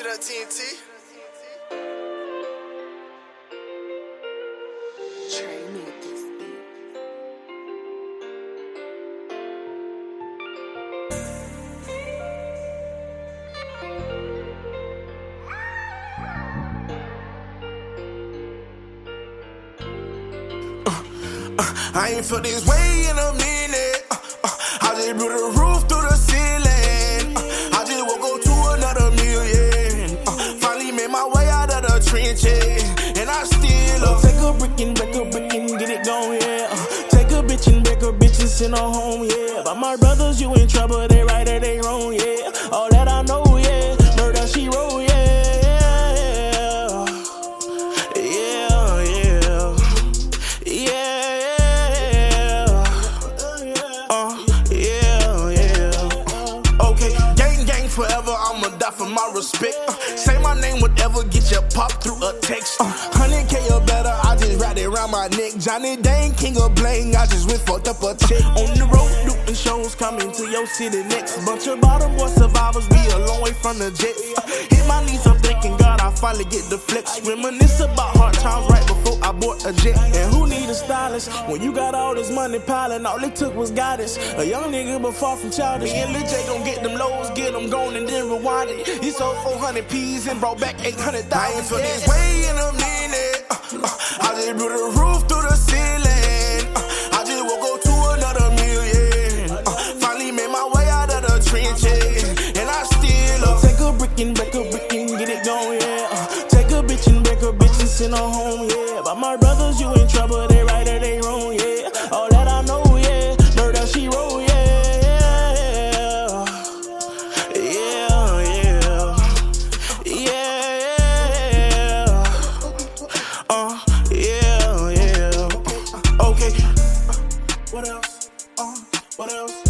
shit up, TNT. I ain't felt this way in a minute. Uh, uh, I just blew the roof through the ceiling. Out of the trenches. And I still uh, Take a brick and break a brick and get it going, yeah. Take a bitch and break a bitch and send her home, yeah. But my brothers, you in trouble, they right or they wrong, yeah. All that I know, yeah. Murder, she wrote, yeah. Yeah, yeah. Yeah. Yeah, yeah. Okay, gang gang forever, I'ma die for my respect. Uh, whatever, get your pop through a text. Uh, 100k or better, I just wrap it around my neck. Johnny Dang, king of bling, I just went fucked up a check. On the road, doing shows, coming to your city next. Bunch of bottom boy survivors, we a long way from the jets. Uh, hit my knees, I'm thanking God I finally get the flex. Reminisce about hard times right before I bought a jet. And who need a stylist when you got all this money piling? All it took was guidance. A young nigga, but far from childish. Me and Lil J gon' get them lows, get them gone and then rewind it. He sold 400 P's and brought back 800,000. I ain't feel this way in a minute. Uh, uh, I just blew the roof through the. my brothers, you in trouble. They right or they wrong, yeah. All that I know, yeah. Murder that she wrote, yeah. Yeah, yeah. Yeah. Uh, yeah, yeah. Okay. What else? Uh, what else?